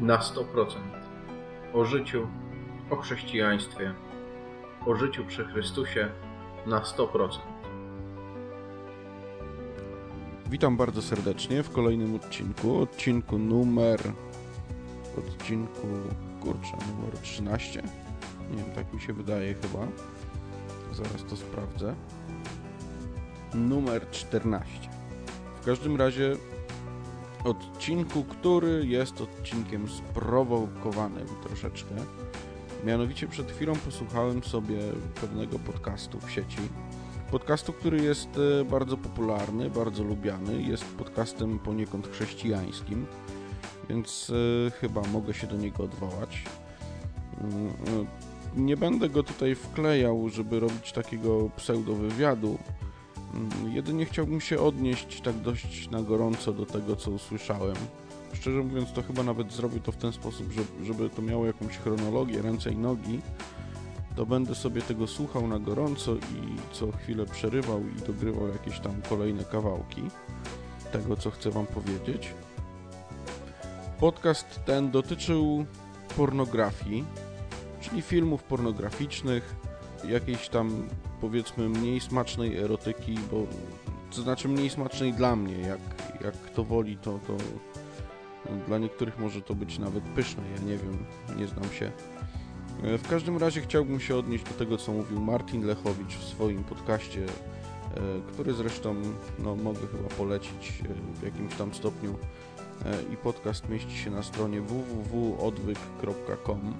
na 100%. O życiu, o chrześcijaństwie, o życiu przy Chrystusie na 100%. Witam bardzo serdecznie w kolejnym odcinku, odcinku numer odcinku, kurczę, numer 13 nie wiem, tak mi się wydaje chyba. Zaraz to sprawdzę. Numer 14 w każdym razie odcinku, który jest odcinkiem sprowokowanym troszeczkę mianowicie przed chwilą posłuchałem sobie pewnego podcastu w sieci podcastu, który jest e, bardzo popularny, bardzo lubiany jest podcastem poniekąd chrześcijańskim więc y, chyba mogę się do niego odwołać. Y, nie będę go tutaj wklejał, żeby robić takiego pseudo-wywiadu. Y, jedynie chciałbym się odnieść tak dość na gorąco do tego, co usłyszałem. Szczerze mówiąc, to chyba nawet zrobię to w ten sposób, żeby to miało jakąś chronologię, ręce i nogi. To będę sobie tego słuchał na gorąco i co chwilę przerywał i dogrywał jakieś tam kolejne kawałki tego, co chcę Wam powiedzieć. Podcast ten dotyczył pornografii, czyli filmów pornograficznych, jakiejś tam powiedzmy mniej smacznej erotyki, bo to znaczy mniej smacznej dla mnie, jak, jak kto woli, to, to dla niektórych może to być nawet pyszne, ja nie wiem, nie znam się. E, w każdym razie chciałbym się odnieść do tego, co mówił Martin Lechowicz w swoim podcaście, e, który zresztą no, mogę chyba polecić e, w jakimś tam stopniu i podcast mieści się na stronie www.odwyk.com.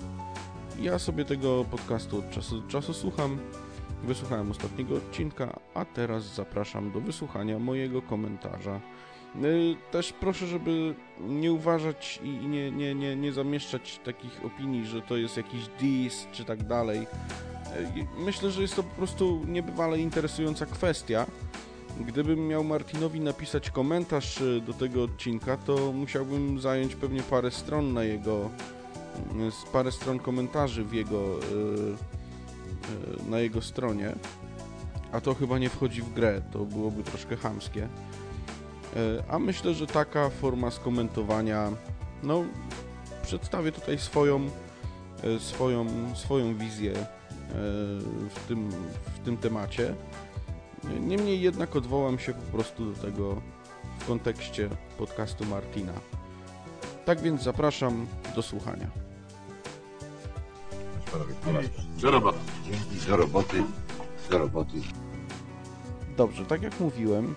Ja sobie tego podcastu od czasu do czasu słucham. Wysłuchałem ostatniego odcinka, a teraz zapraszam do wysłuchania mojego komentarza. E, też proszę, żeby nie uważać i nie, nie, nie, nie zamieszczać takich opinii, że to jest jakiś dis czy tak dalej. E, myślę, że jest to po prostu niebywale interesująca kwestia Gdybym miał Martinowi napisać komentarz y, do tego odcinka, to musiałbym zająć pewnie parę stron na jego y, parę stron komentarzy w jego y, na jego stronie. A to chyba nie wchodzi w grę, to byłoby troszkę chamskie. A myślę, że taka forma skomentowania, no, przedstawię tutaj swoją, swoją, swoją wizję w tym, w tym temacie. Niemniej jednak odwołam się po prostu do tego w kontekście podcastu Martina. Tak więc zapraszam do słuchania. Do roboty. Dzięki, do roboty. Do roboty. Dobrze, tak jak mówiłem,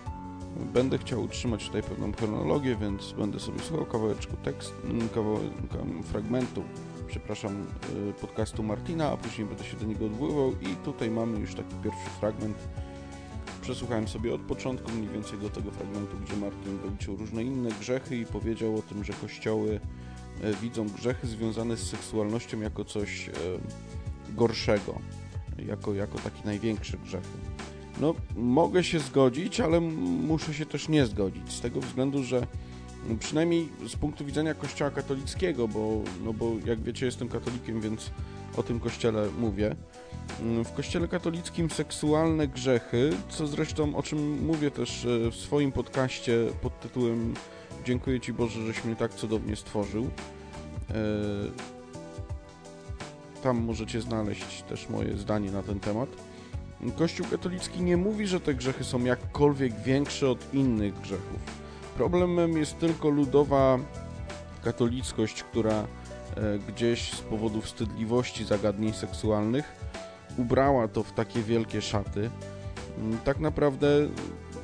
będę chciał utrzymać tutaj pewną chronologię, więc będę sobie słuchał kawałeczku tekstu, kawałka fragmentu, przepraszam, y, podcastu Martina, a później będę się do niego odwoływał i tutaj mamy już taki pierwszy fragment przesłuchałem sobie od początku mniej więcej do tego fragmentu, gdzie Martin wyliczył różne inne grzechy i powiedział o tym, że kościoły widzą grzechy związane z seksualnością jako coś e, gorszego, jako, jako taki największy grzech. No, mogę się zgodzić, ale muszę się też nie zgodzić, z tego względu, że przynajmniej z punktu widzenia kościoła katolickiego, bo, no bo jak wiecie jestem katolikiem, więc o tym kościele mówię, Mm, w Kościele katolickim seksualne grzechy, co zresztą o czym mówię też e, w swoim podcaście pod tytułem Dziękuję Ci Boże, żeś mnie tak cudownie stworzył. E, tam możecie znaleźć też moje zdanie na ten temat. Kościół katolicki nie mówi, że te grzechy są jakkolwiek większe od innych grzechów. Problemem jest tylko ludowa katolickość, która e, gdzieś z powodu wstydliwości zagadnień seksualnych ubrała to w takie wielkie szaty. Mm, tak naprawdę,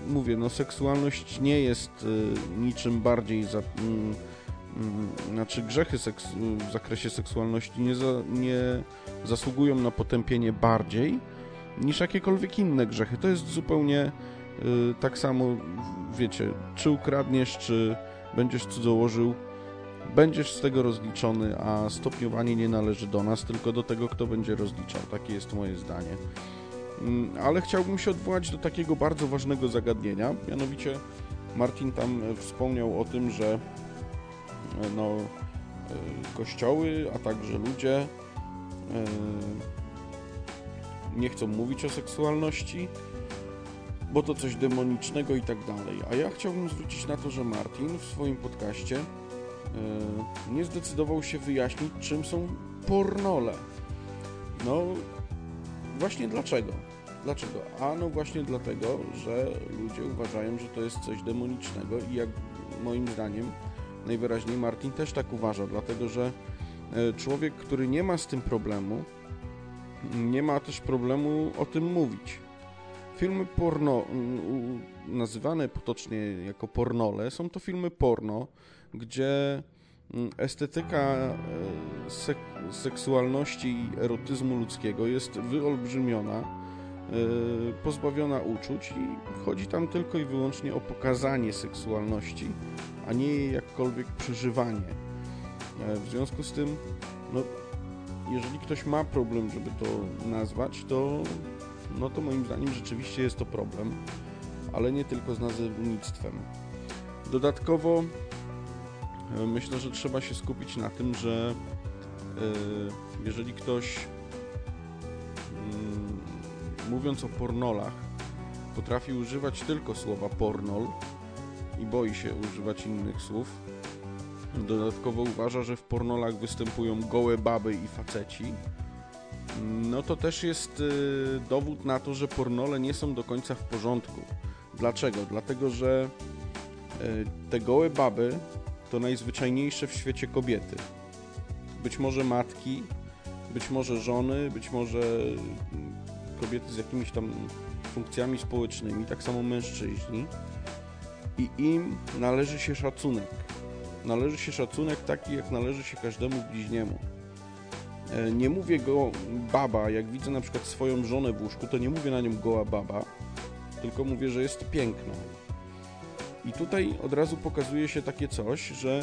mówię, no seksualność nie jest y, niczym bardziej za, mm, mm, znaczy grzechy w zakresie seksualności nie, za, nie zasługują na potępienie bardziej niż jakiekolwiek inne grzechy. To jest zupełnie y, tak samo, wiecie, czy ukradniesz, czy będziesz cudzołożył, będziesz z tego rozliczony, a stopniowanie nie należy do nas, tylko do tego, kto będzie rozliczał. Takie jest moje zdanie. Mm, ale chciałbym się odwołać do takiego bardzo ważnego zagadnienia, mianowicie Martin tam wspomniał o tym, że e, no, e, kościoły, a także ludzie e, nie chcą mówić o seksualności, bo to coś demonicznego i tak dalej. A ja chciałbym zwrócić na to, że Martin w swoim podcaście nie zdecydował się wyjaśnić, czym są pornole. No, właśnie dlaczego? Dlaczego? A no właśnie dlatego, że ludzie uważają, że to jest coś demonicznego i jak moim zdaniem najwyraźniej Martin też tak uważa, dlatego że e, człowiek, który nie ma z tym problemu, nie ma też problemu o tym mówić. Filmy porno, nazywane potocznie jako pornole, są to filmy porno, gdzie estetyka e, sek seksualności i erotyzmu ludzkiego jest wyolbrzymiona, e, pozbawiona uczuć i chodzi tam tylko i wyłącznie o pokazanie seksualności, a nie jej jakkolwiek przeżywanie. E, w związku z tym, no, jeżeli ktoś ma problem, żeby to nazwać, to, no to moim zdaniem rzeczywiście jest to problem, ale nie tylko z nazewnictwem. Dodatkowo myślę, że trzeba się skupić na tym, że e, jeżeli ktoś mm, mówiąc o pornolach potrafi używać tylko słowa pornol i boi się używać innych słów, dodatkowo uważa, że w pornolach występują gołe baby i faceci, no to też jest y, dowód na to, że pornole nie są do końca w porządku. Dlaczego? Dlatego, że y, te gołe baby to najzwyczajniejsze w świecie kobiety. Być może matki, być może żony, być może y, kobiety z jakimiś tam funkcjami społecznymi, tak samo mężczyźni. I im należy się szacunek należy się szacunek taki, jak należy się każdemu bliźniemu. E, nie mówię go baba, jak widzę na przykład swoją żonę w łóżku, to nie mówię na nią goła baba, tylko mówię, że jest piękna. I tutaj od razu pokazuje się takie coś, że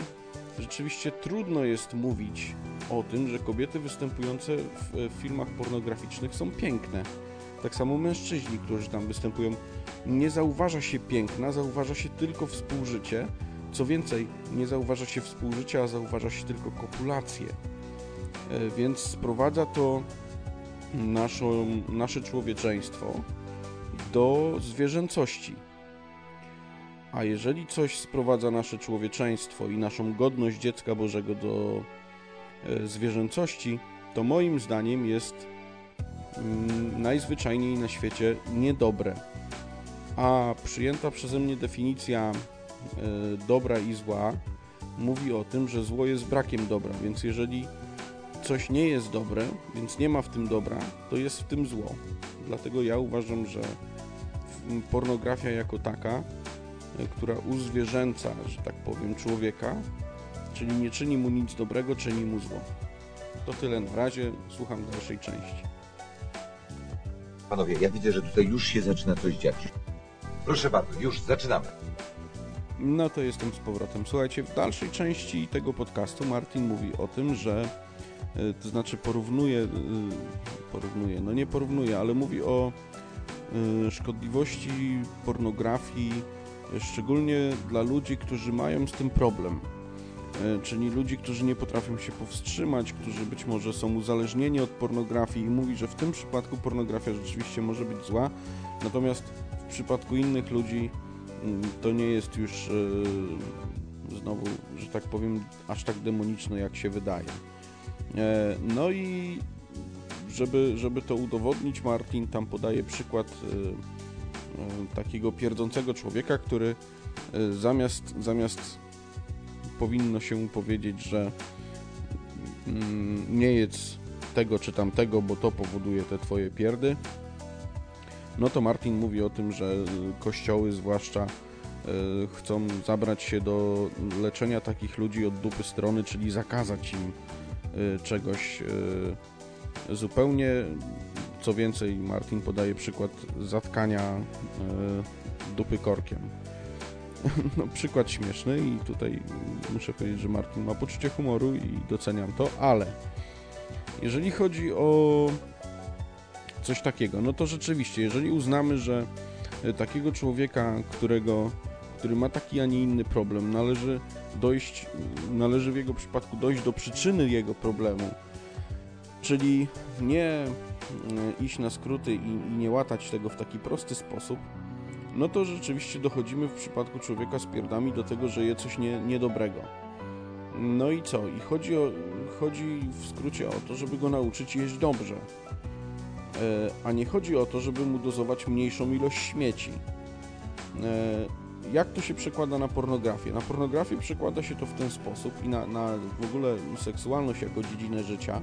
rzeczywiście trudno jest mówić o tym, że kobiety występujące w filmach pornograficznych są piękne. Tak samo mężczyźni, którzy tam występują, nie zauważa się piękna, zauważa się tylko współżycie, co więcej, nie zauważa się współżycia, a zauważa się tylko kopulację. E, więc sprowadza to naszą, nasze człowieczeństwo do zwierzęcości. A jeżeli coś sprowadza nasze człowieczeństwo i naszą godność dziecka Bożego do e, zwierzęcości, to moim zdaniem jest mm, najzwyczajniej na świecie niedobre. A przyjęta przeze mnie definicja E, dobra i zła mówi o tym, że zło jest brakiem dobra, więc jeżeli coś nie jest dobre, więc nie ma w tym dobra, to jest w tym zło. Dlatego ja uważam, że pornografia jako taka, która uzwierzęca, że tak powiem, człowieka, czyli nie czyni mu nic dobrego, czyni mu zło. To tyle na razie, słucham dalszej części. Panowie, ja widzę, że tutaj już się zaczyna coś dziać. Proszę bardzo, już zaczynamy. No to jestem z powrotem. Słuchajcie, w dalszej części tego podcastu Martin mówi o tym, że e, to znaczy porównuje, e, porównuje, no nie porównuje, ale mówi o szkodliwości pornografii, szczególnie dla ludzi, którzy mają z tym problem. Czyli ludzi, którzy nie potrafią się powstrzymać, którzy być może są uzależnieni od pornografii i mówi, że w tym przypadku pornografia rzeczywiście może być zła, natomiast w przypadku innych ludzi to nie jest już e, znowu, że tak powiem, aż tak demoniczne, jak się wydaje. E, no i żeby, żeby to udowodnić, Martin tam podaje przykład e, takiego pierdzącego człowieka, który zamiast, zamiast powinno się powiedzieć, że mm, nie jedz tego czy tamtego, bo to powoduje te twoje pierdy, no to Martin mówi o tym, że kościoły zwłaszcza e, chcą zabrać się do leczenia takich ludzi od dupy strony, czyli zakazać im e, czegoś e, zupełnie. Co więcej, Martin podaje przykład zatkania dupy korkiem. No, przykład śmieszny i tutaj muszę powiedzieć, że Martin ma poczucie humoru i doceniam to, ale jeżeli chodzi o coś takiego. No to rzeczywiście, jeżeli uznamy, że e, takiego człowieka, którego, który ma taki, a nie inny problem, należy dojść, należy w jego przypadku dojść do przyczyny jego problemu, czyli nie e, iść na skróty i, i nie łatać tego w taki prosty sposób, no to rzeczywiście dochodzimy w przypadku człowieka z pierdami do tego, że je coś nie, niedobrego. No i co? I chodzi, o, chodzi w skrócie o to, żeby go nauczyć jeść dobrze. E, a nie chodzi o to, żeby mu dozować mniejszą ilość śmieci. E, jak to się przekłada na pornografię? Na pornografię przekłada się to w ten sposób i na, na w ogóle seksualność jako dziedzinę życia,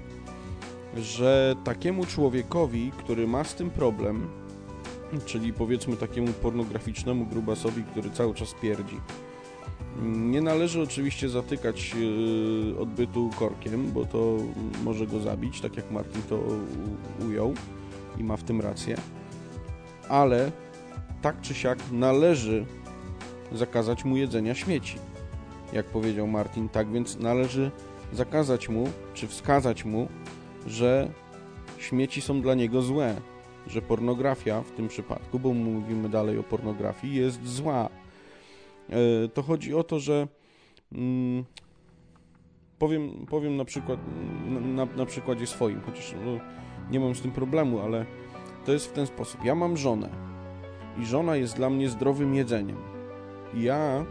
że takiemu człowiekowi, który ma z tym problem, czyli powiedzmy takiemu pornograficznemu grubasowi, który cały czas pierdzi, nie należy oczywiście zatykać yy, odbytu korkiem, bo to może go zabić, tak jak Martin to ujął i ma w tym rację. Ale tak czy siak należy zakazać mu jedzenia śmieci. Jak powiedział Martin, tak więc należy zakazać mu, czy wskazać mu, że śmieci są dla niego złe, że pornografia w tym przypadku, bo mówimy dalej o pornografii, jest zła. E, to chodzi o to, że mm, powiem, powiem na przykład na, na przykładzie swoim, chociaż no, nie mam z tym problemu, ale to jest w ten sposób. Ja mam żonę i żona jest dla mnie zdrowym jedzeniem. Ja,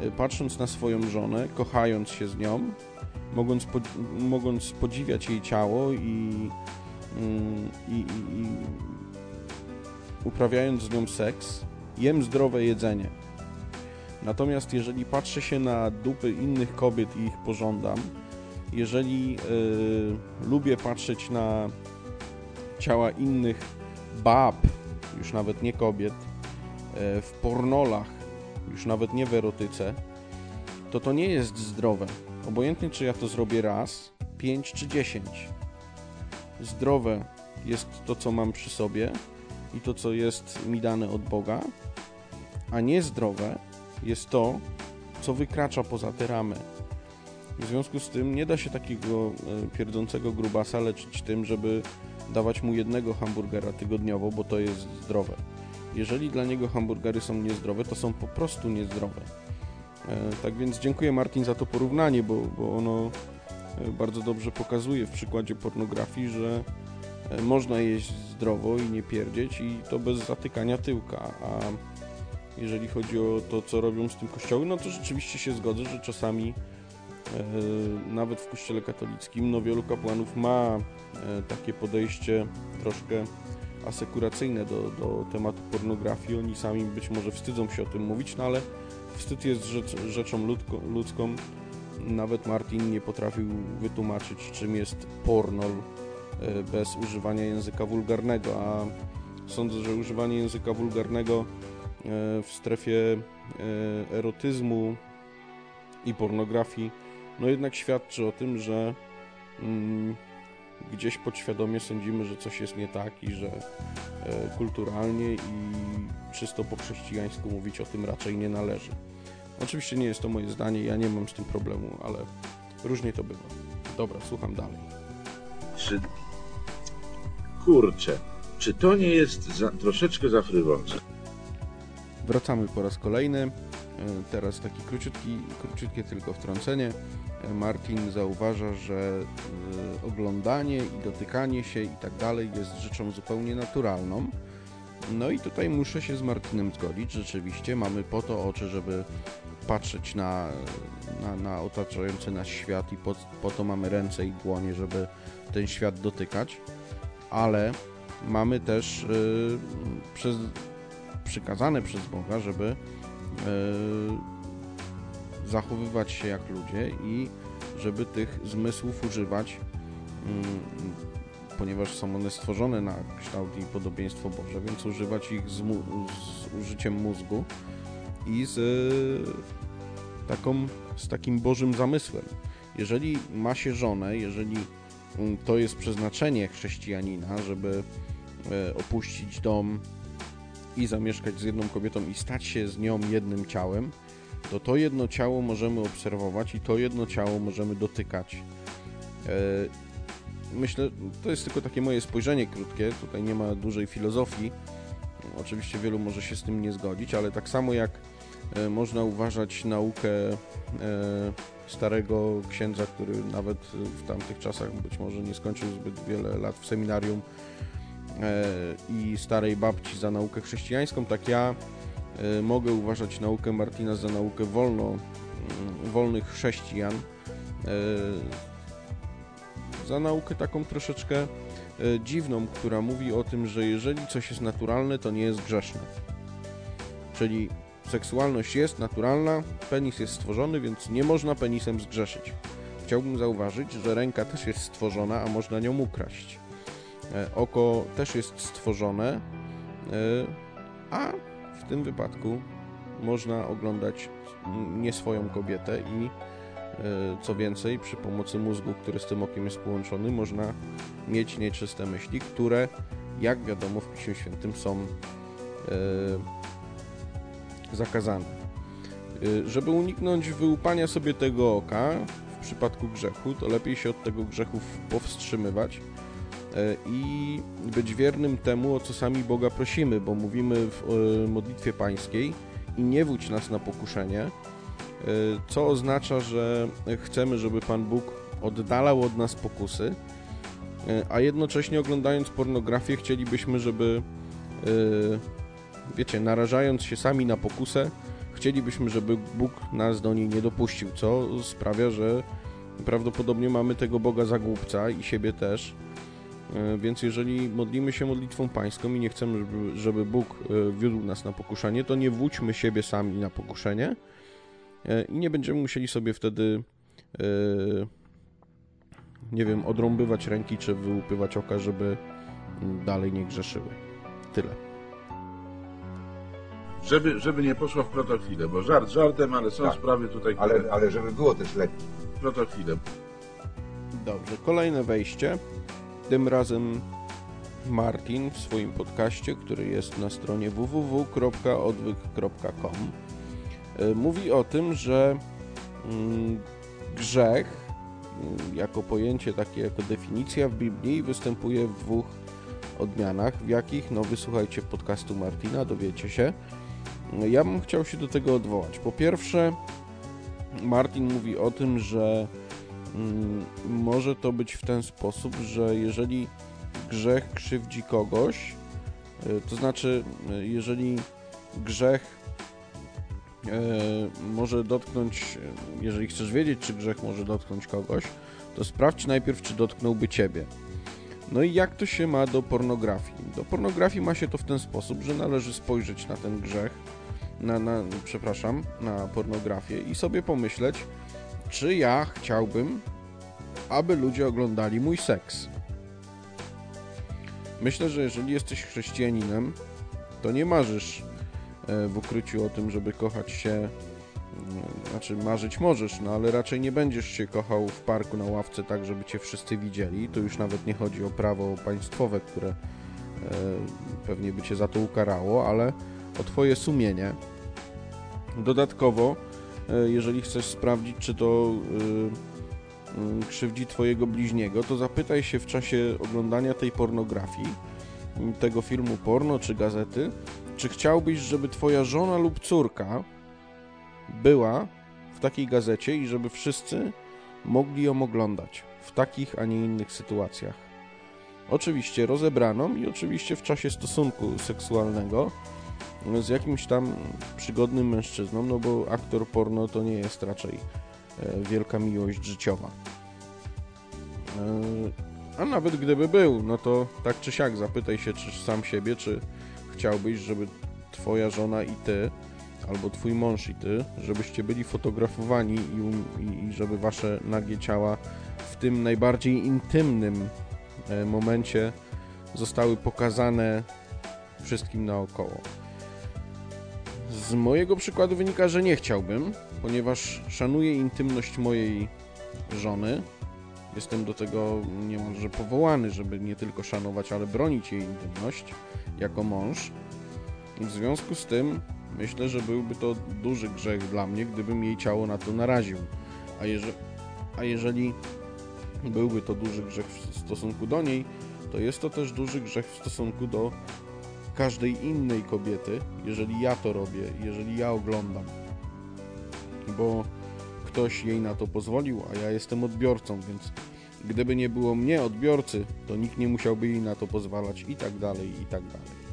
e, patrząc na swoją żonę, kochając się z nią, mogąc, mogąc podziwiać jej ciało i, mm, i, i, i uprawiając z nią seks, jem zdrowe jedzenie. Natomiast jeżeli patrzę się na dupy innych kobiet i ich pożądam, jeżeli yy, lubię patrzeć na ciała innych bab, już nawet nie kobiet, yy, w pornolach, już nawet nie w erotyce, to to nie jest zdrowe. Obojętnie czy ja to zrobię raz, 5 czy 10. Zdrowe jest to, co mam przy sobie i to, co jest mi dane od Boga, a niezdrowe jest to, co wykracza poza te ramy. W związku z tym nie da się takiego e, pierdzącego grubasa leczyć tym, żeby dawać mu jednego hamburgera tygodniowo, bo to jest zdrowe. Jeżeli dla niego hamburgery są niezdrowe, to są po prostu niezdrowe. E, tak więc dziękuję Martin za to porównanie, bo, bo ono e, bardzo dobrze pokazuje w przykładzie pornografii, że można jeść zdrowo i nie pierdzieć i to bez zatykania tyłka, a jeżeli chodzi o to, co robią z tym kościoły, no to rzeczywiście się zgodzę, że czasami e, nawet w kościele katolickim no wielu kapłanów ma e, takie podejście troszkę asekuracyjne do, do tematu pornografii. Oni sami być może wstydzą się o tym mówić, no ale wstyd jest rzecz, rzeczą ludzko, ludzką. Nawet Martin nie potrafił wytłumaczyć, czym jest pornol e, bez używania języka wulgarnego, a sądzę, że używanie języka wulgarnego E, w strefie e, erotyzmu i pornografii, no jednak świadczy o tym, że mm, gdzieś podświadomie sądzimy, że coś jest nie tak i że kulturalnie i czysto po chrześcijańsku mówić o tym raczej nie należy. Oczywiście nie jest to moje zdanie, ja nie mam z tym problemu, ale różnie to bywa. Dobra, słucham dalej. Czy... Kurczę, czy to nie jest za... troszeczkę za Wracamy po raz kolejny. E, teraz taki króciutki, króciutkie tylko wtrącenie. E, Martin zauważa, że e, oglądanie i dotykanie się i tak dalej jest rzeczą zupełnie naturalną. No i tutaj muszę się z Martinem zgodzić. Rzeczywiście mamy po to oczy, żeby patrzeć na, na, na otaczający nas świat i po, po to mamy ręce i dłonie, żeby ten świat dotykać. Ale mamy też yy, przez przykazane przez Boga, żeby e, zachowywać się jak ludzie i żeby tych zmysłów używać, mm, ponieważ są one stworzone na kształt i podobieństwo Boże, więc używać ich z, z użyciem mózgu i z taką, z takim Bożym zamysłem. Jeżeli ma się żonę, jeżeli mm, to jest przeznaczenie chrześcijanina, żeby e, opuścić dom, i zamieszkać z jedną kobietą i stać się z nią jednym ciałem, to to jedno ciało możemy obserwować i to jedno ciało możemy dotykać. Myślę, to jest tylko takie moje spojrzenie krótkie, tutaj nie ma dużej filozofii. Oczywiście wielu może się z tym nie zgodzić, ale tak samo jak e, można uważać naukę e, starego księdza, który nawet w tamtych czasach być może nie skończył zbyt wiele lat w seminarium, E, i starej babci za naukę chrześcijańską, tak ja mogę uważać naukę Martina za naukę wolno, mm, wolnych chrześcijan, za naukę taką troszeczkę e, dziwną, która mówi o tym, że jeżeli coś jest naturalne, to nie jest grzeszne. Czyli seksualność jest naturalna, penis jest stworzony, więc nie można penisem zgrzeszyć. Chciałbym zauważyć, że ręka też jest stworzona, a można nią ukraść. E, oko też jest stworzone, e, a w tym wypadku można oglądać nie swoją kobietę i co więcej, przy pomocy mózgu, który z tym okiem jest połączony, można mieć nieczyste myśli, które, jak wiadomo, w Piśmie Świętym są e, zakazane. E, żeby uniknąć wyłupania sobie tego oka w przypadku grzechu, to lepiej się od tego grzechu powstrzymywać i być wiernym temu, o co sami Boga prosimy, bo mówimy w modlitwie pańskiej i nie wódź nas na pokuszenie, E, co oznacza, że chcemy, żeby Pan Bóg oddalał od nas pokusy, e, a jednocześnie oglądając pornografię chcielibyśmy, żeby e, wiecie, narażając się sami na pokusę, chcielibyśmy, żeby Bóg nas do niej nie dopuścił, co sprawia, że prawdopodobnie mamy tego Boga za głupca i siebie też. Więc jeżeli modlimy się modlitwą pańską i nie chcemy, żeby, Bóg wiódł nas na pokuszenie, to nie wódźmy siebie sami na pokuszenie, E, i nie będziemy musieli sobie wtedy e, nie wiem, odrąbywać ręki czy wyłupywać oka, żeby dalej nie grzeszyły. Tyle. Żeby, żeby nie poszło w protofilę, bo żart żartem, ale są Tak. sprawy tutaj, Ale, które... ale żeby było też lepiej. Protofilę. Dobrze, kolejne wejście. Tym razem Martin w swoim podcaście, który jest na stronie www.odwyk.com E, mówi o tym, że mm, grzech mm, jako pojęcie takie, jako definicja w Biblii występuje w dwóch odmianach. W jakich? No wysłuchajcie podcastu Martina, dowiecie się. Ja bym chciał się do tego odwołać. Po pierwsze, Martin mówi o tym, że mm, może to być w ten sposób, że jeżeli grzech krzywdzi kogoś, e, to znaczy, e, jeżeli grzech E, może dotknąć, jeżeli chcesz wiedzieć, czy grzech może dotknąć kogoś, to sprawdź najpierw, czy dotknąłby ciebie. No i jak to się ma do pornografii? Do pornografii ma się to w ten sposób, że należy spojrzeć na ten grzech, na, na przepraszam, na pornografię i sobie pomyśleć, czy ja chciałbym, aby ludzie oglądali mój seks. Myślę, że jeżeli jesteś chrześcijaninem, to nie marzysz E, w ukryciu o tym, żeby kochać się, mm, znaczy marzyć możesz, no ale raczej nie będziesz się kochał w parku na ławce tak, żeby cię wszyscy widzieli. Tu już nawet nie chodzi o prawo państwowe, które e, pewnie by cię za to ukarało, ale o twoje sumienie. Dodatkowo, e, jeżeli chcesz sprawdzić, czy to mm, krzywdzi twojego bliźniego, to zapytaj się w czasie oglądania tej pornografii, tego filmu porno czy gazety, czy chciałbyś, żeby twoja żona lub córka była w takiej gazecie i żeby wszyscy mogli ją oglądać w takich, a nie innych sytuacjach? Oczywiście rozebraną i oczywiście w czasie stosunku seksualnego z jakimś tam przygodnym mężczyzną, no bo aktor porno to nie jest raczej e, wielka miłość życiowa. E, a nawet gdyby był, no to tak czy siak zapytaj się czy sam siebie, czy chciałbyś, żeby twoja żona i ty, albo twój mąż i ty, żebyście byli fotografowani i, i, i żeby wasze nagie ciała w tym najbardziej intymnym e, momencie zostały pokazane wszystkim naokoło. Z mojego przykładu wynika, że nie chciałbym, ponieważ szanuję intymność mojej żony. Jestem do tego niemalże powołany, żeby nie tylko szanować, ale bronić jej intymność jako mąż. W związku z tym myślę, że byłby to duży grzech dla mnie, gdybym jej ciało na to naraził. A, jeże, a jeżeli byłby to duży grzech w stosunku do niej, to jest to też duży grzech w stosunku do każdej innej kobiety, jeżeli ja to robię, jeżeli ja oglądam. Bo ktoś jej na to pozwolił, a ja jestem odbiorcą, więc gdyby nie było mnie, odbiorcy, to nikt nie musiałby jej na to pozwalać i tak dalej, i tak dalej.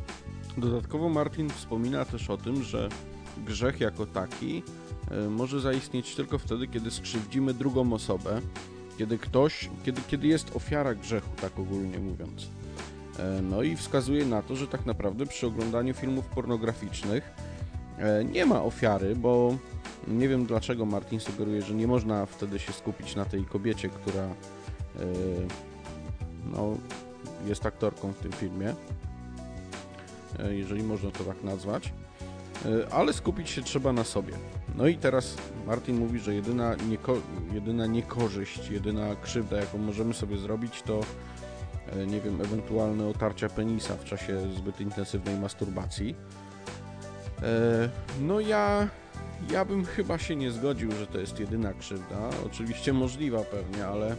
Dodatkowo Martin wspomina też o tym, że grzech jako taki e, może zaistnieć tylko wtedy, kiedy skrzywdzimy drugą osobę, kiedy ktoś, kiedy, kiedy jest ofiara grzechu, tak ogólnie mówiąc. E, no i wskazuje na to, że tak naprawdę przy oglądaniu filmów pornograficznych e, nie ma ofiary, bo nie wiem dlaczego Martin sugeruje, że nie można wtedy się skupić na tej kobiecie, która no, jest aktorką w tym filmie, jeżeli można to tak nazwać. E, ale skupić się trzeba na sobie. No i teraz Martin mówi, że jedyna, nieko jedyna niekorzyść, jedyna krzywda, jaką możemy sobie zrobić, to nie wiem, ewentualne otarcia penisa w czasie zbyt intensywnej masturbacji. No ja, ja bym chyba się nie zgodził, że to jest jedyna krzywda. Oczywiście możliwa pewnie, ale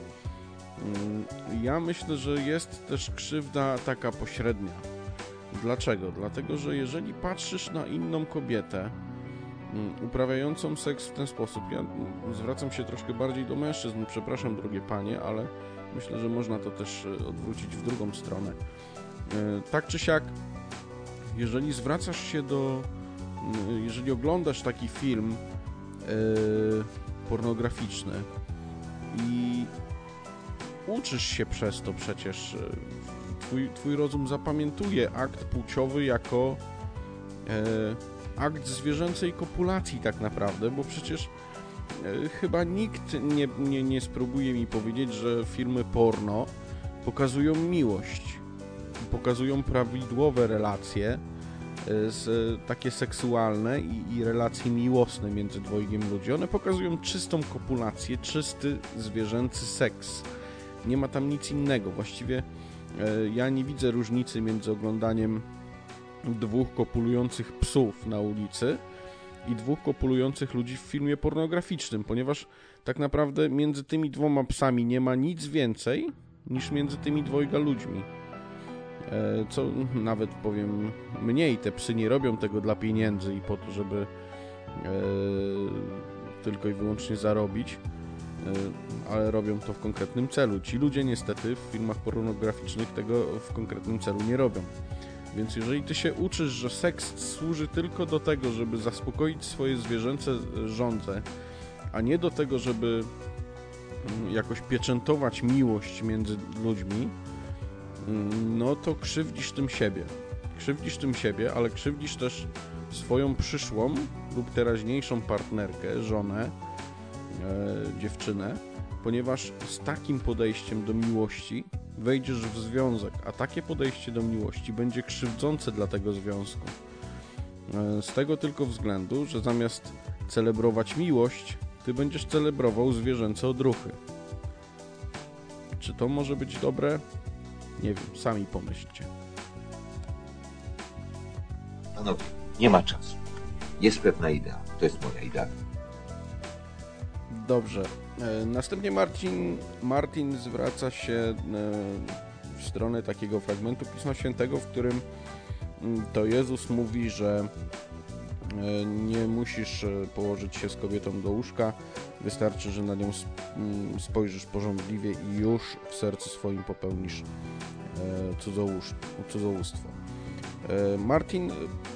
ja myślę, że jest też krzywda taka pośrednia Dlaczego? Dlatego, że jeżeli patrzysz na inną kobietę mm, uprawiającą seks w ten sposób, ja mm, zwracam się troszkę bardziej do mężczyzn, przepraszam drogie panie, ale myślę, że można to też e, odwrócić w drugą stronę. E, tak czy siak, jeżeli zwracasz się do, mm, jeżeli oglądasz taki film e, pornograficzny i uczysz się przez to przecież twój, twój rozum zapamiętuje akt płciowy jako e, akt zwierzęcej kopulacji tak naprawdę, bo przecież e, chyba nikt nie, nie, nie spróbuje mi powiedzieć, że filmy porno pokazują miłość, pokazują prawidłowe relacje, e, z, takie seksualne i, i, relacje miłosne między dwojgiem ludzi. One pokazują czystą kopulację, czysty zwierzęcy seks. Nie ma tam nic innego. Właściwie E, ja nie widzę różnicy między oglądaniem dwóch kopulujących psów na ulicy i dwóch kopulujących ludzi w filmie pornograficznym, ponieważ tak naprawdę między tymi dwoma psami nie ma nic więcej niż między tymi dwojga ludźmi. E, co nawet powiem mniej, te psy nie robią tego dla pieniędzy i po to, żeby e, tylko i wyłącznie zarobić ale robią to w konkretnym celu. Ci ludzie niestety w filmach pornograficznych tego w konkretnym celu nie robią. Więc jeżeli ty się uczysz, że seks służy tylko do tego, żeby zaspokoić swoje zwierzęce żądze, a nie do tego, żeby mm, jakoś pieczętować miłość między ludźmi, mm, no to krzywdzisz tym siebie. Krzywdzisz tym siebie, ale krzywdzisz też swoją przyszłą lub teraźniejszą partnerkę, żonę, e, dziewczynę, ponieważ z takim podejściem do miłości wejdziesz w związek, a takie podejście do miłości będzie krzywdzące dla tego związku. E, z tego tylko względu, że zamiast celebrować miłość, ty będziesz celebrował zwierzęce odruchy. Czy to może być dobre? Nie wiem, sami pomyślcie. Panowie, nie ma czasu. Jest pewna idea. To jest moja idea. Dobrze. E, następnie Marcin, Martin zwraca się e, w stronę takiego fragmentu Pisma Świętego, w którym mm, to Jezus mówi, że e, nie musisz położyć się z kobietą do łóżka, wystarczy, że na nią mm, spojrzysz porządliwie i już w sercu swoim popełnisz cudzołóstwo. Martin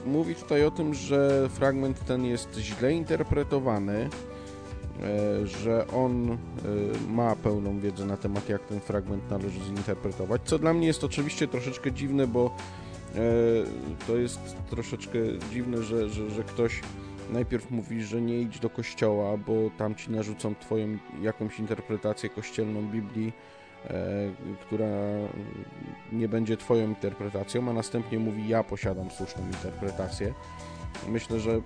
mówi tutaj o tym, że fragment ten jest źle interpretowany, że on e, ma pełną wiedzę na temat, jak ten fragment należy zinterpretować, co dla mnie jest oczywiście troszeczkę dziwne, bo e, to jest troszeczkę dziwne, że, że, że ktoś najpierw mówi, że nie idź do kościoła, bo tam ci narzucą twoją jakąś interpretację kościelną Biblii, która nie będzie twoją interpretacją, a następnie mówi, ja posiadam słuszną interpretację. Myślę, że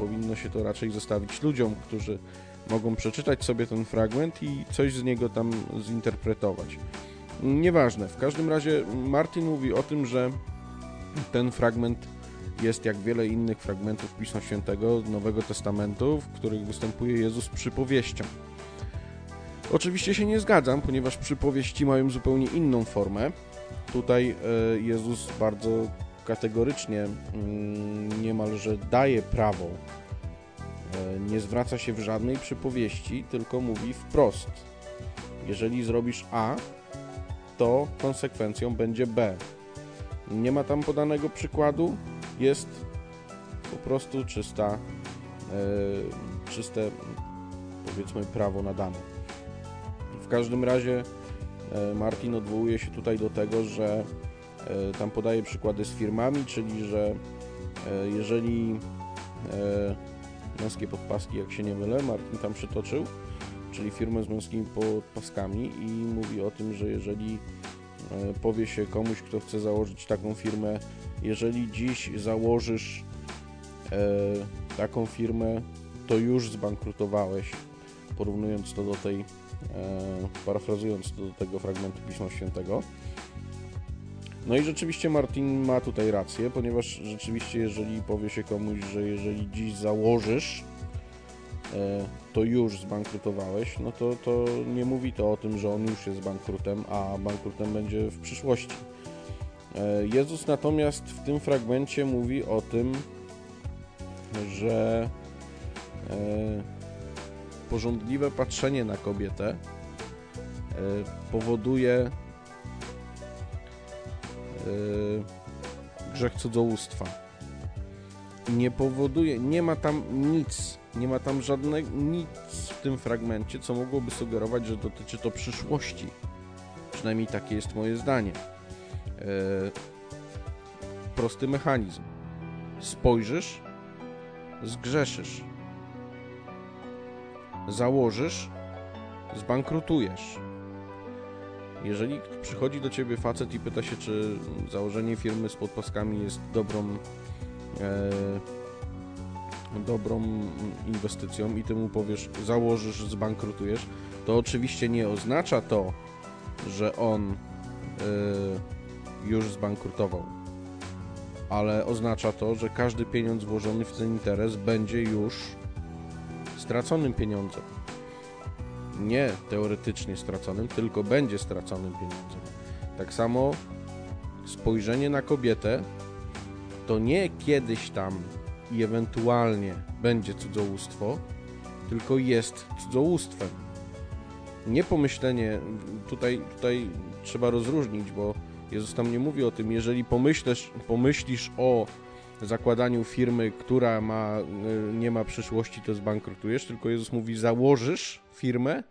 powinno się to raczej zostawić ludziom, którzy mogą przeczytać sobie ten fragment i coś z niego tam zinterpretować. Nieważne, w każdym razie Martin mówi o tym, że ten fragment jest jak wiele innych fragmentów Pisma Świętego Nowego Testamentu, w których występuje Jezus przypowieścią. Oczywiście się nie zgadzam, ponieważ przypowieści mają zupełnie inną formę. Tutaj e, Jezus bardzo kategorycznie mm, niemalże daje prawo, e, nie zwraca się w żadnej przypowieści, tylko mówi wprost. Jeżeli zrobisz A, to konsekwencją będzie B. Nie ma tam podanego przykładu, jest po prostu czysta, e, czyste, powiedzmy, prawo nadane. W każdym razie e, Martin odwołuje się tutaj do tego, że tam podaje przykłady z firmami, czyli że jeżeli męskie podpaski, jak się nie mylę, Martin tam przytoczył, czyli firmę z męskimi podpaskami i mówi o tym, że jeżeli powie się komuś, kto chce założyć taką firmę, jeżeli dziś założysz taką firmę, to już zbankrutowałeś, porównując to do tej, e, parafrazując to do tego fragmentu Pisma Świętego. No i rzeczywiście Martin ma tutaj rację, ponieważ rzeczywiście jeżeli powie się komuś, że jeżeli dziś założysz, e, to już zbankrutowałeś, no to, to nie mówi to o tym, że on już jest bankrutem, a bankrutem będzie w przyszłości. E, Jezus natomiast w tym fragmencie mówi o tym, że e, porządliwe patrzenie na kobietę powoduje grzech cudzołóstwa. Nie powoduje, nie ma tam nic, nie ma tam żadnego nic w tym fragmencie, co mogłoby sugerować, że dotyczy to przyszłości. Przynajmniej takie jest moje zdanie. prosty mechanizm. Spojrzysz, zgrzeszysz. Założysz, zbankrutujesz. Jeżeli przychodzi do ciebie facet i pyta się, czy założenie firmy z podpaskami jest dobrą, e, dobrą inwestycją i ty mu powiesz, założysz, zbankrutujesz, to oczywiście nie oznacza to, że on e, już zbankrutował ale oznacza to, że każdy pieniądz włożony w ten interes będzie już straconym pieniądzem. Nie teoretycznie straconym, tylko będzie straconym pieniądzem. Tak samo spojrzenie na kobietę to nie kiedyś tam i ewentualnie będzie cudzołóstwo, tylko jest cudzołóstwem. Nie pomyślenie, tutaj, tutaj trzeba rozróżnić, bo Jezus tam nie mówi o tym, jeżeli pomyślisz, pomyślisz o zakładaniu firmy, która ma, y, nie ma przyszłości, to zbankrutujesz, tylko Jezus mówi, założysz firmę,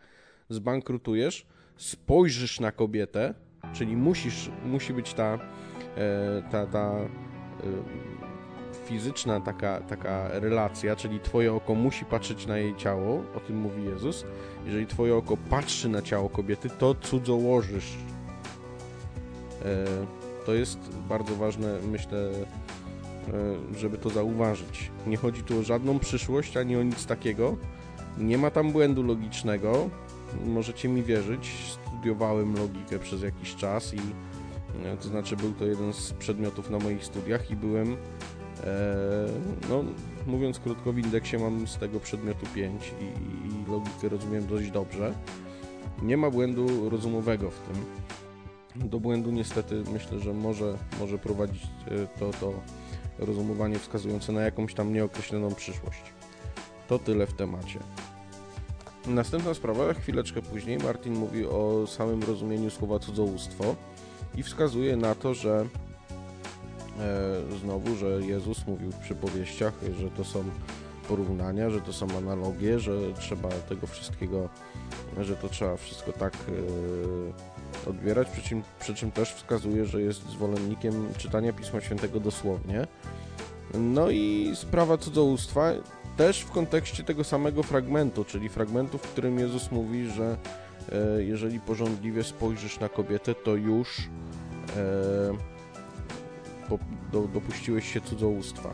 zbankrutujesz, spojrzysz na kobietę, czyli musisz, musi być ta, e, ta, ta e, fizyczna taka, taka relacja, czyli twoje oko musi patrzeć na jej ciało, o tym mówi Jezus. Jeżeli twoje oko patrzy na ciało kobiety, to cudzołożysz E, to jest bardzo ważne, myślę, żeby to zauważyć. Nie chodzi tu o żadną przyszłość, ani o nic takiego. Nie ma tam błędu logicznego. Możecie mi wierzyć, studiowałem logikę przez jakiś czas i e, to znaczy był to jeden z przedmiotów na moich studiach i byłem no, mówiąc krótko, w indeksie mam z tego przedmiotu 5 i, i logikę rozumiem dość dobrze. Nie ma błędu rozumowego w tym do błędu niestety myślę, że może, może prowadzić e, to, to rozumowanie wskazujące na jakąś tam nieokreśloną przyszłość. To tyle w temacie. Następna sprawa, chwileczkę później Martin mówi o samym rozumieniu słowa cudzołóstwo i wskazuje na to, że e, znowu, że Jezus mówił w przypowieściach, że to są porównania, że to są analogie, że trzeba tego wszystkiego, że to trzeba wszystko tak e, odbierać, przy czym, przy czym też wskazuje, że jest zwolennikiem czytania Pisma Świętego dosłownie. No i sprawa cudzołóstwa też w kontekście tego samego fragmentu, czyli fragmentu, w którym Jezus mówi, że e, jeżeli porządliwie spojrzysz na kobietę, to już e, do, dopuściłeś się cudzołóstwa.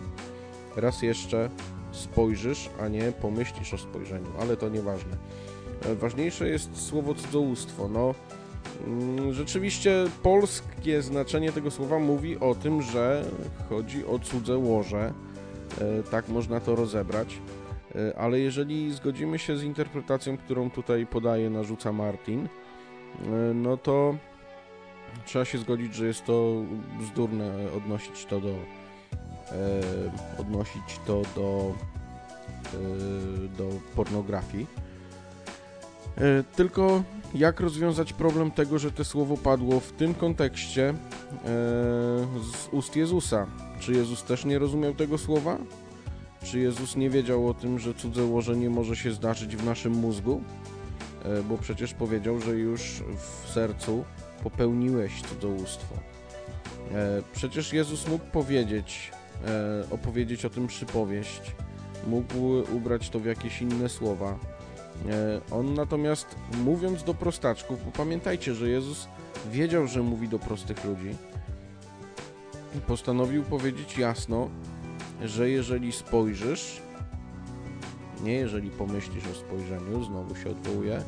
Raz jeszcze spojrzysz, a nie pomyślisz o spojrzeniu, ale to nieważne. E, ważniejsze jest słowo cudzołóstwo. No, Mm, rzeczywiście polskie znaczenie tego słowa mówi o tym, że chodzi o cudze łoże. E, tak można to rozebrać. E, ale jeżeli zgodzimy się z interpretacją, którą tutaj podaje, narzuca Martin, e, no to trzeba się zgodzić, że jest to bzdurne odnosić to do odnosić to do, do pornografii. Tylko jak rozwiązać problem tego, że to słowo padło w tym kontekście z ust Jezusa? Czy Jezus też nie rozumiał tego słowa? Czy Jezus nie wiedział o tym, że cudze łożenie może się zdarzyć w naszym mózgu? E, bo przecież powiedział, że już w sercu popełniłeś cudzołóstwo. E, przecież Jezus mógł powiedzieć, e, opowiedzieć o tym przypowieść, mógł ubrać to w jakieś inne słowa. On natomiast mówiąc do prostaczków, bo pamiętajcie, że Jezus wiedział, że mówi do prostych ludzi, postanowił powiedzieć jasno, że jeżeli spojrzysz, nie jeżeli pomyślisz o spojrzeniu, znowu się odwołuję,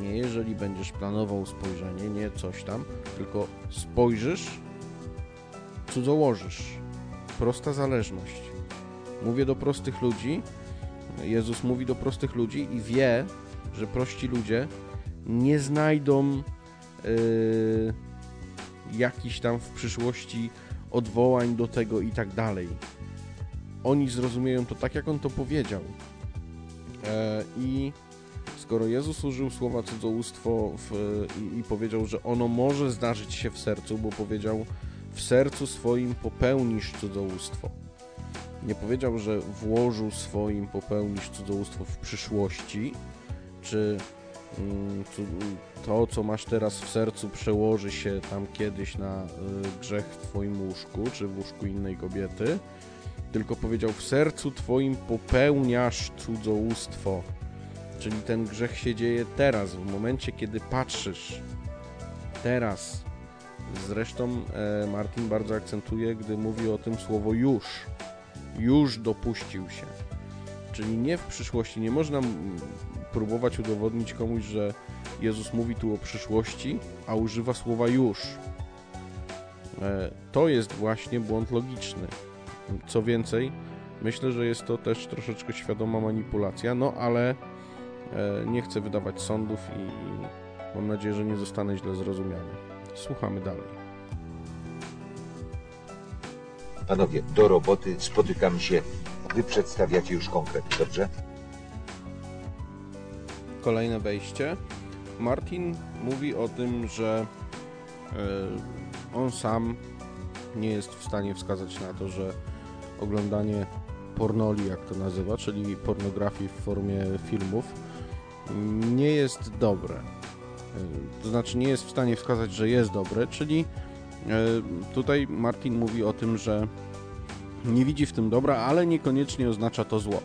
nie jeżeli będziesz planował spojrzenie, nie coś tam, tylko spojrzysz, cudzołożysz. Prosta zależność. Mówię do prostych ludzi, Jezus mówi do prostych ludzi i wie, że prości ludzie nie znajdą yy, jakichś tam w przyszłości odwołań do tego i tak dalej. Oni zrozumieją to tak, jak on to powiedział. E, I skoro Jezus użył słowa cudzołóstwo w, i, i powiedział, że ono może zdarzyć się w sercu, bo powiedział w sercu swoim popełnisz cudzołóstwo. Nie powiedział, że w łożu swoim popełnisz cudzołóstwo w przyszłości, czy to, co masz teraz w sercu, przełoży się tam kiedyś na y, grzech w Twoim łóżku, czy w łóżku innej kobiety, tylko powiedział: W sercu Twoim popełniasz cudzołóstwo. Czyli ten grzech się dzieje teraz, w momencie, kiedy patrzysz. Teraz. Zresztą e, Martin bardzo akcentuje, gdy mówi o tym słowo już. Już dopuścił się. Czyli nie w przyszłości. Nie można próbować udowodnić komuś, że Jezus mówi tu o przyszłości, a używa słowa już. E, to jest właśnie błąd logiczny. Co więcej, myślę, że jest to też troszeczkę świadoma manipulacja, no ale e, nie chcę wydawać sądów i mam nadzieję, że nie zostanę źle zrozumiany. Słuchamy dalej. Panowie, do roboty, spotykamy się. Wy przedstawiacie już konkret, dobrze? Kolejne wejście. Martin mówi o tym, że e, on sam nie jest w stanie wskazać na to, że oglądanie pornoli, jak to nazywa, czyli pornografii w formie filmów, nie jest dobre. E, to znaczy nie jest w stanie wskazać, że jest dobre, czyli e, tutaj Martin mówi o tym, że nie widzi w tym dobra, ale niekoniecznie oznacza to zło.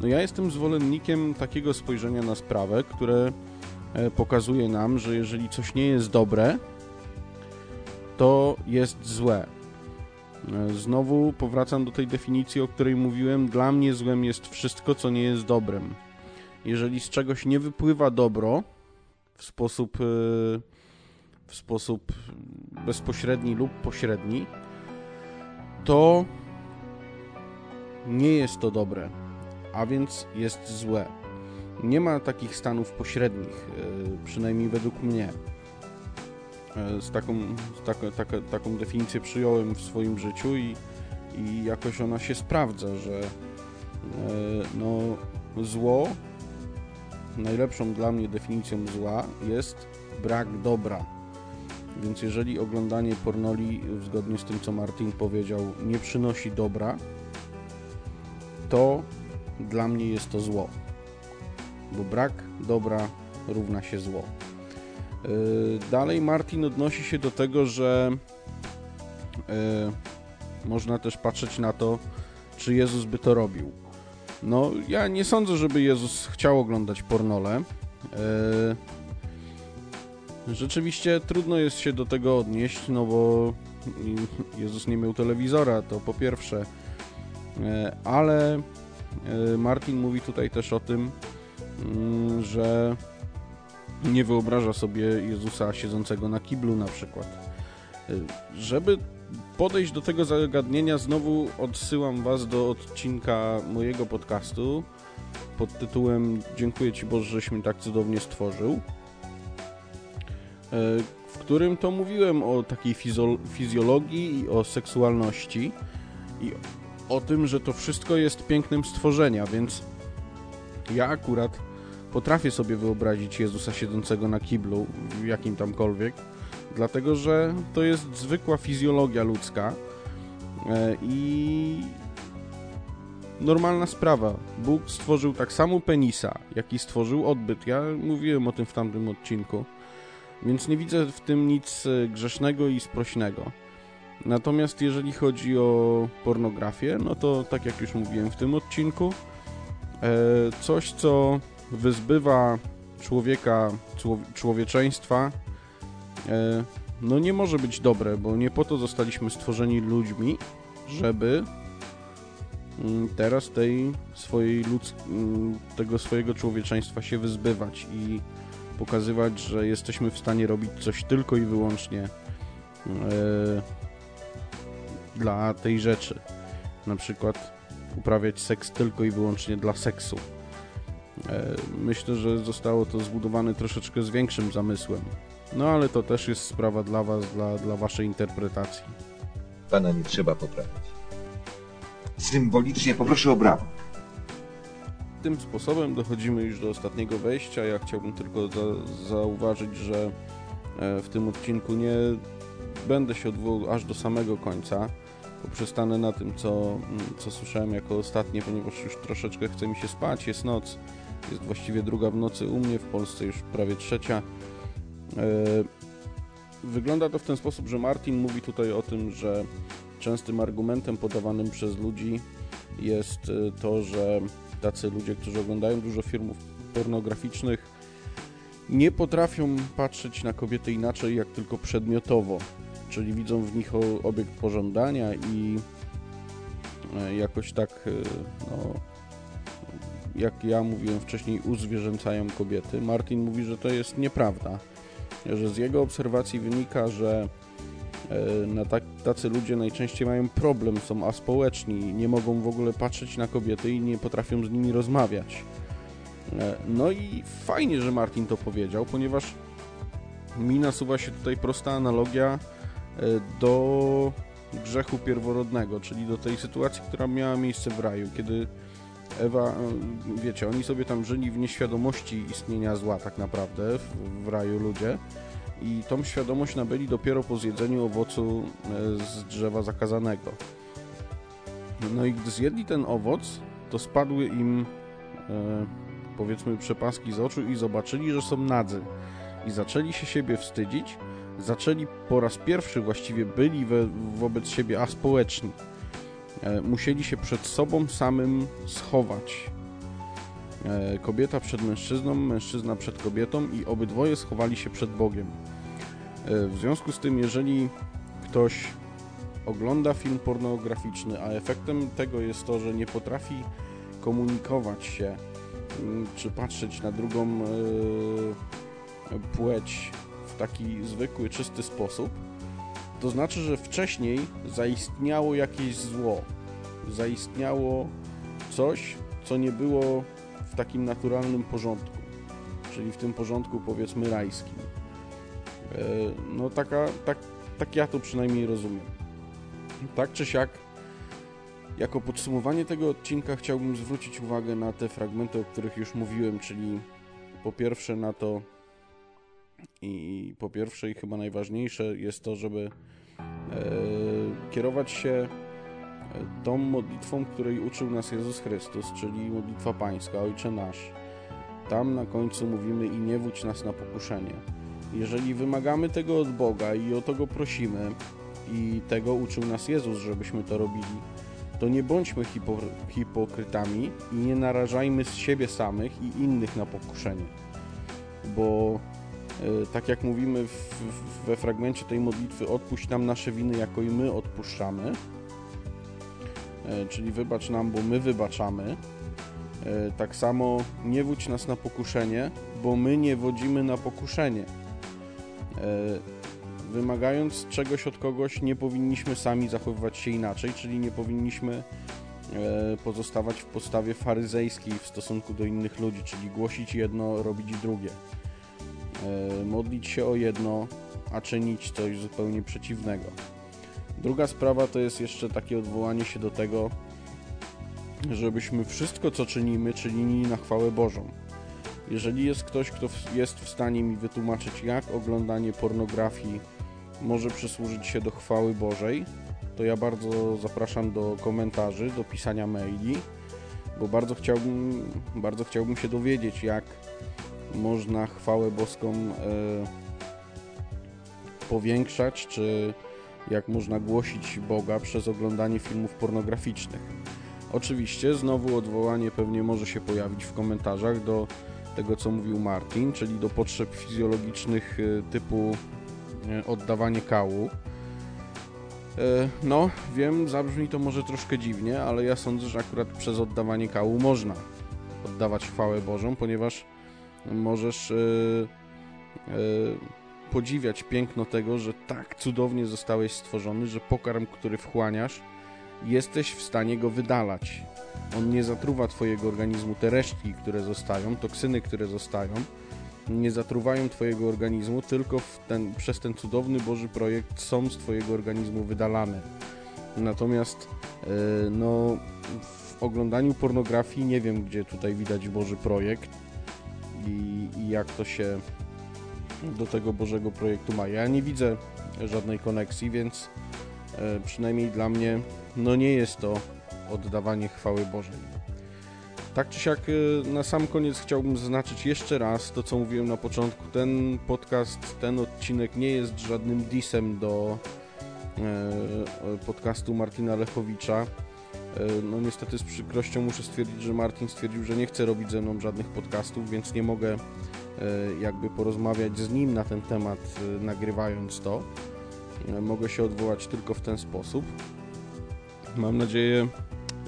No ja jestem zwolennikiem takiego spojrzenia na sprawę, które e, pokazuje nam, że jeżeli coś nie jest dobre, to jest złe. E, znowu powracam do tej definicji, o której mówiłem. Dla mnie złem jest wszystko, co nie jest dobrem. Jeżeli z czegoś nie wypływa dobro w sposób, e, w sposób bezpośredni lub pośredni, to nie jest to dobre, a więc jest złe. Nie ma takich stanów pośrednich, e, przynajmniej według mnie. E, z taką, z taka, taka, taką definicję przyjąłem w swoim życiu i, i jakoś ona się sprawdza, że e, no, zło, najlepszą dla mnie definicją zła jest brak dobra. Więc jeżeli oglądanie pornoli, zgodnie z tym co Martin powiedział, nie przynosi dobra, to dla mnie jest to zło. Bo brak dobra równa się zło. Y, dalej Martin odnosi się do tego, że y, można też patrzeć na to, czy Jezus by to robił. No, ja nie sądzę, żeby Jezus chciał oglądać pornole. Y, rzeczywiście trudno jest się do tego odnieść, no bo Jezus nie miał telewizora, to po pierwsze. Ale Martin mówi tutaj też o tym, mm, że nie wyobraża sobie Jezusa siedzącego na kiblu na przykład. Y, żeby podejść do tego zagadnienia, znowu odsyłam Was do odcinka mojego podcastu pod tytułem Dziękuję Ci Boże, żeś mnie tak cudownie stworzył, y, w którym to mówiłem o takiej fizjologii i o seksualności i o tym, że to wszystko jest pięknym stworzenia, więc ja akurat potrafię sobie wyobrazić Jezusa siedzącego na kiblu, jakim tamkolwiek, dlatego że to jest zwykła fizjologia ludzka e, i normalna sprawa. Bóg stworzył tak samo penisa, jaki stworzył odbyt. Ja mówiłem o tym w tamtym odcinku. Więc nie widzę w tym nic e, grzesznego i sprośnego. Natomiast jeżeli chodzi o pornografię, no to tak jak już mówiłem w tym odcinku, e, coś co wyzbywa człowieka, człowieczeństwa, e, no nie może być dobre, bo nie po to zostaliśmy stworzeni ludźmi, żeby mm, teraz tej swojej ludz... Mm, tego swojego człowieczeństwa się wyzbywać i pokazywać, że jesteśmy w stanie robić coś tylko i wyłącznie dla tej rzeczy. Na przykład uprawiać seks tylko i wyłącznie dla seksu. E, myślę, że zostało to zbudowane troszeczkę z większym zamysłem. No ale to też jest sprawa dla Was, dla, dla Waszej interpretacji. Pana nie trzeba poprawić. Symbolicznie poproszę o brawo. Tym sposobem dochodzimy już do ostatniego wejścia. Ja chciałbym tylko za, zauważyć, że e, w tym odcinku nie będę się odwołał aż do samego końca poprzestanę na tym, co, co słyszałem jako ostatnie, ponieważ już troszeczkę chce mi się spać, jest noc, jest właściwie druga w nocy u mnie, w Polsce już prawie trzecia. E, wygląda to w ten sposób, że Martin mówi tutaj o tym, że częstym argumentem podawanym przez ludzi jest e, to, że tacy ludzie, którzy oglądają dużo filmów pornograficznych, nie potrafią patrzeć na kobiety inaczej jak tylko przedmiotowo czyli widzą w nich obiekt pożądania i e, jakoś tak, e, no, jak ja mówiłem wcześniej, uzwierzęcają kobiety. Martin mówi, że to jest nieprawda, że z jego obserwacji wynika, że e, na tak, tacy ludzie najczęściej mają problem, są aspołeczni, nie mogą w ogóle patrzeć na kobiety i nie potrafią z nimi rozmawiać. No i fajnie, że Martin to powiedział, ponieważ mi nasuwa się tutaj prosta analogia do grzechu pierworodnego, czyli do tej sytuacji, która miała miejsce w raju, kiedy Ewa, e, wiecie, oni sobie tam żyli w nieświadomości istnienia zła tak naprawdę w, w raju ludzie i tą świadomość nabyli dopiero po zjedzeniu owocu e, z drzewa zakazanego. No i gdy zjedli ten owoc, to spadły im e, powiedzmy przepaski z oczu i zobaczyli, że są nadzy i zaczęli się siebie wstydzić zaczęli po raz pierwszy właściwie byli we, wobec siebie aspołeczni. E, musieli się przed sobą samym schować. E, kobieta przed mężczyzną, mężczyzna przed kobietą i obydwoje schowali się przed Bogiem. E, w związku z tym, jeżeli ktoś ogląda film pornograficzny, a efektem tego jest to, że nie potrafi komunikować się mm, czy patrzeć na drugą płeć taki zwykły, czysty sposób, to znaczy, że wcześniej zaistniało jakieś zło. Zaistniało coś, co nie było w takim naturalnym porządku, czyli w tym porządku powiedzmy rajskim. E, no taka, tak, tak ja to przynajmniej rozumiem. Tak czy siak, jako podsumowanie tego odcinka chciałbym zwrócić uwagę na te fragmenty, o których już mówiłem, czyli po pierwsze na to, i po pierwsze i chyba najważniejsze jest to, żeby e, kierować się e, tą modlitwą, której uczył nas Jezus Chrystus, czyli modlitwa pańska, Ojcze Nasz. Tam na końcu mówimy i nie wódź nas na pokuszenie. Jeżeli wymagamy tego od Boga i o to Go prosimy i tego uczył nas Jezus, żebyśmy to robili, to nie bądźmy hipokrytami i nie narażajmy z siebie samych i innych na pokuszenie. Bo tak jak mówimy w, we fragmencie tej modlitwy, odpuść nam nasze winy, jako i my odpuszczamy. E, czyli wybacz nam, bo my wybaczamy. E, tak samo nie wódź nas na pokuszenie, bo my nie wodzimy na pokuszenie. Wymagając czegoś od kogoś, nie powinniśmy sami zachowywać się inaczej, czyli nie powinniśmy pozostawać w postawie faryzejskiej w stosunku do innych ludzi, czyli głosić jedno, robić drugie. E, modlić się o jedno, a czynić coś zupełnie przeciwnego. Druga sprawa to jest jeszcze takie odwołanie się do tego, żebyśmy wszystko, co czynimy, czynili na chwałę Bożą. Jeżeli jest ktoś, kto jest w stanie mi wytłumaczyć, jak oglądanie pornografii może przysłużyć się do chwały Bożej, to ja bardzo zapraszam do komentarzy, do pisania maili bo bardzo chciałbym, bardzo chciałbym się dowiedzieć, jak można chwałę boską e, powiększać, czy jak można głosić Boga przez oglądanie filmów pornograficznych. Oczywiście znowu odwołanie pewnie może się pojawić w komentarzach do tego, co mówił Martin, czyli do potrzeb fizjologicznych e, typu e, oddawanie kału. No, wiem, zabrzmi to może troszkę dziwnie, ale ja sądzę, że akurat przez oddawanie kału można oddawać chwałę Bożą, ponieważ możesz podziwiać piękno tego, że tak cudownie zostałeś stworzony, że pokarm, który wchłaniasz, jesteś w stanie go wydalać. On nie zatruwa Twojego organizmu, te resztki, które zostają, toksyny, które zostają, nie zatruwają Twojego organizmu, tylko ten, przez ten cudowny Boży projekt są z Twojego organizmu wydalane. Natomiast yy, no, w oglądaniu pornografii nie wiem, gdzie tutaj widać Boży projekt i, i jak to się do tego Bożego projektu ma. Ja nie widzę żadnej koneksji, więc e, przynajmniej dla mnie no nie jest to oddawanie chwały Bożej. Tak czy siak e, na sam koniec chciałbym zaznaczyć jeszcze raz to, co mówiłem na początku. Ten podcast, ten odcinek nie jest żadnym disem do e, podcastu Martina Lechowicza. No niestety z przykrością muszę stwierdzić, że Martin stwierdził, że nie chce robić ze mną żadnych podcastów, więc nie mogę E, jakby porozmawiać z nim na ten temat, e, nagrywając to. E, mogę się odwołać tylko w ten sposób. Mam nadzieję,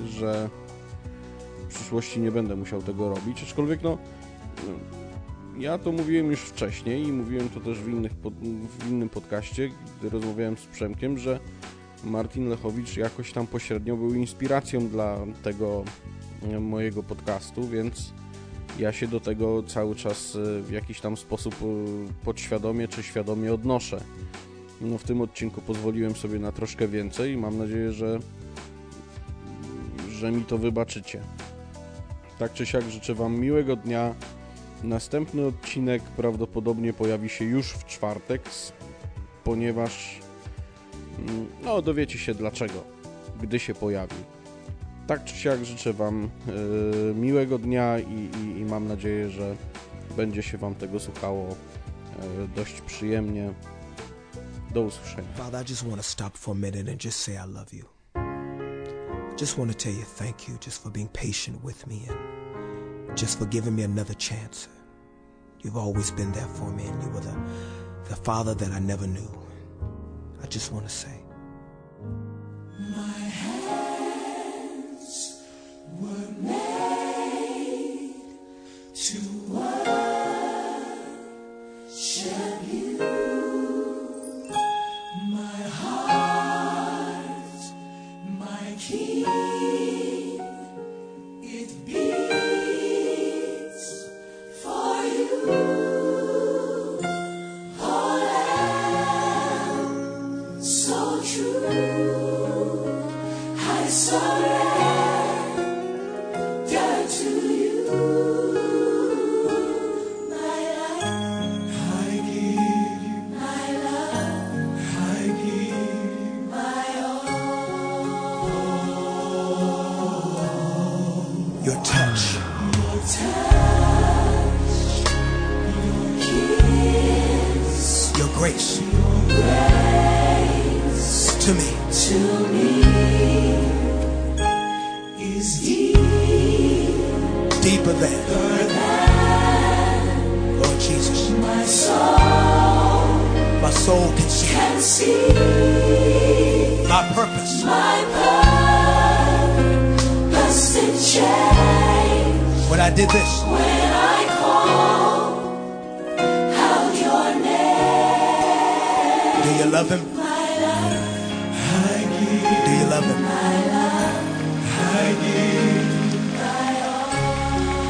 że w przyszłości nie będę musiał tego robić, aczkolwiek no ja to mówiłem już wcześniej i mówiłem to też w, innych, w innym podcaście, gdy rozmawiałem z Przemkiem, że Martin Lechowicz jakoś tam pośrednio był inspiracją dla tego mojego podcastu, więc ja się do tego cały czas e, w jakiś tam sposób e, podświadomie czy świadomie odnoszę. No w tym odcinku pozwoliłem sobie na troszkę więcej i mam nadzieję, że, że mi to wybaczycie. Tak czy siak życzę Wam miłego dnia. Następny odcinek prawdopodobnie pojawi się już w czwartek, ponieważ no dowiecie się dlaczego, gdy się pojawi tak czy siak życzę Wam y, miłego dnia i, i, i, mam nadzieję, że będzie się Wam tego słuchało y, dość przyjemnie. Do usłyszenia. Father, I just want to stop for a minute and just say I love you. Just want to tell you thank you just for being patient with me and just for giving me another chance. You've always been there for me and you were the, the father that I never knew. I just want to say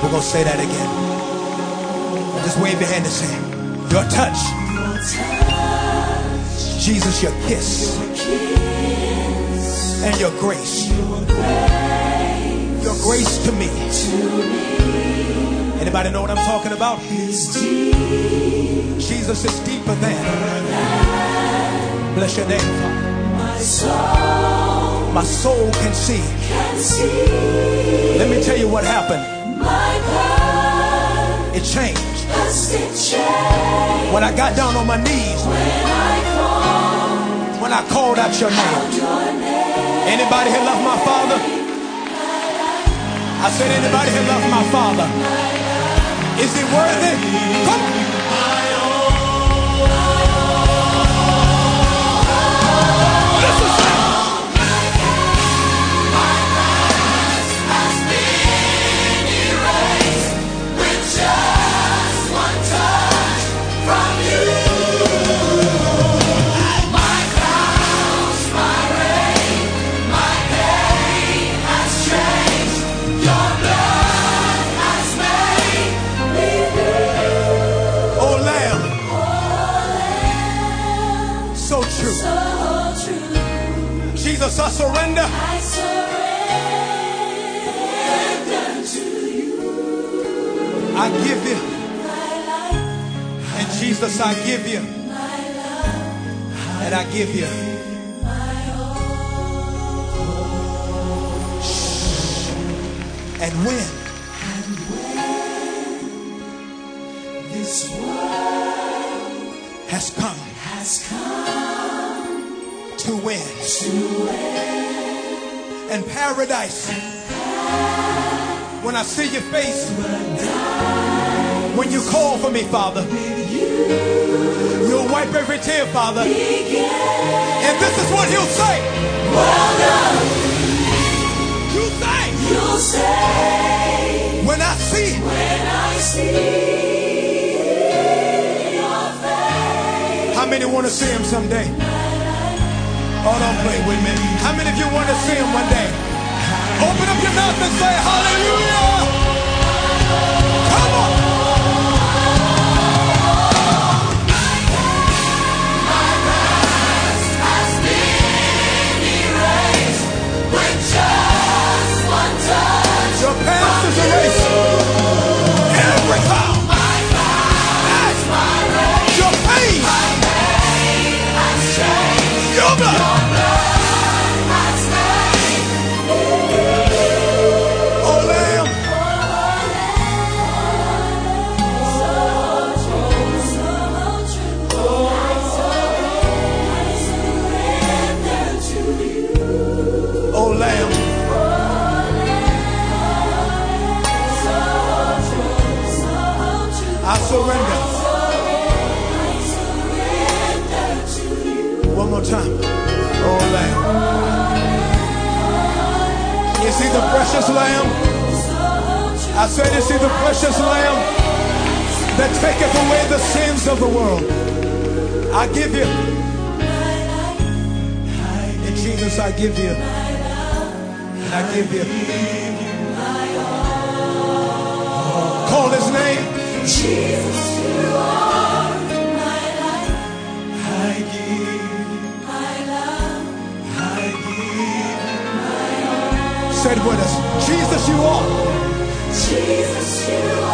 We're going to say that again. Just wave your hand and say, Your touch. Jesus, your kiss. And your grace. Your grace, to, me. to me. Anybody know what I'm talking about? Jesus is deeper than. Bless your name, Father. My soul. My soul can see. Can see. Let me tell you what happened. It changed. When I got down on my knees, when I call when I called out your name. your name. Anybody here love my father? I said, anybody here love my father? Is it worthy? Come. Surrender. I surrender to you I give you. my life, And Jesus, I give you. my love, And I give you. my all. And when to win. And paradise. When I see your face. When you call for me, Father. You'll wipe every tear, Father. And this is what he'll say. Well done, You say, you'll say when I see when I see. How many want to see him someday? Oh, don't play with me. How many of you want to see him one day? Open up your mouth and say hallelujah. the world. I give you. And Jesus, I give you. And I give you. Call his name. Jesus, you are my life. I give my love. I give my all. Said with us, Jesus, you are. Jesus, you are.